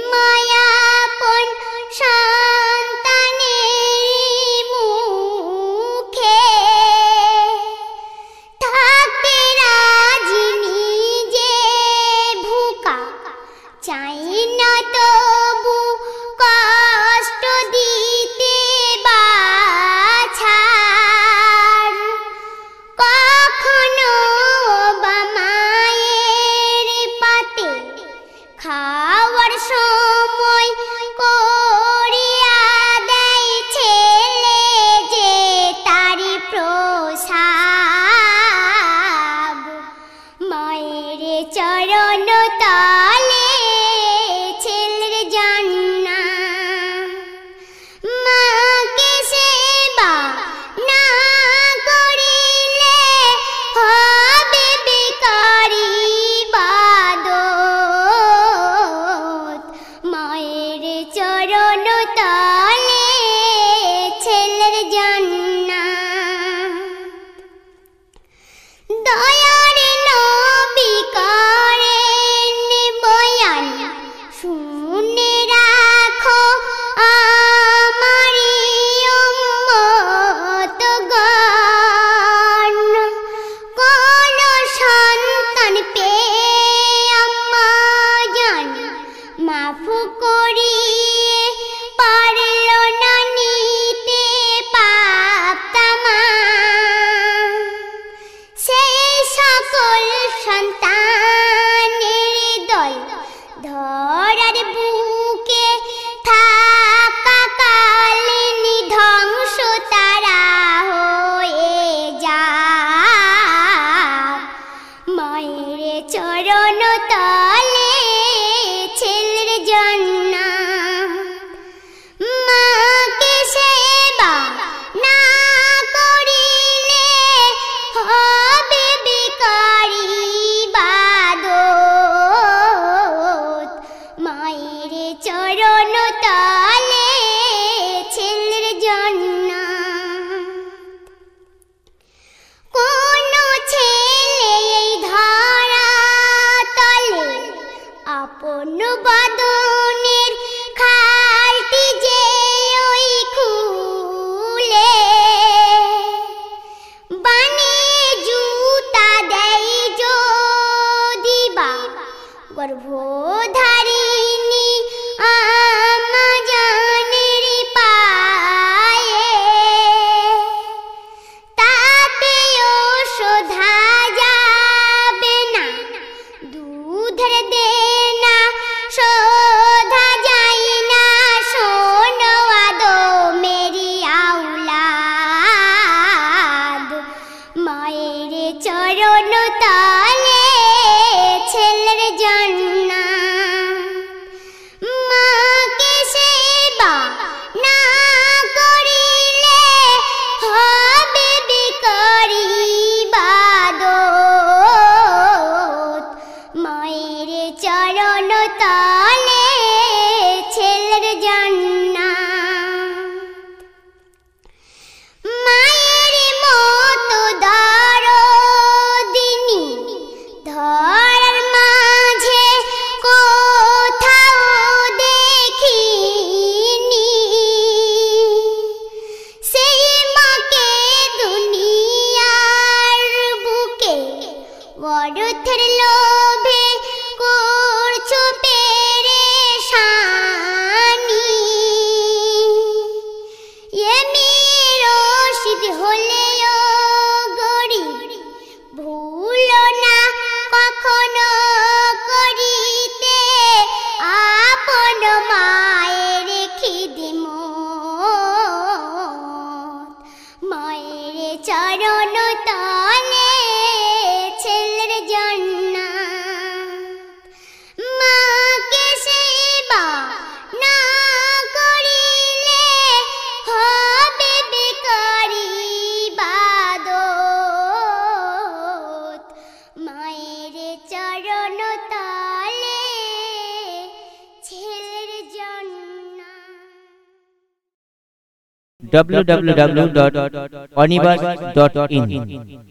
Mom. মাফ করিয়ে পারল না নিতে পাপতামা সেই সকল সন্তান দল ধরার বুকে থাকা কালীন ধ্বংস তারা হয়ে যা মায়ের চ 妈 www.onibus.in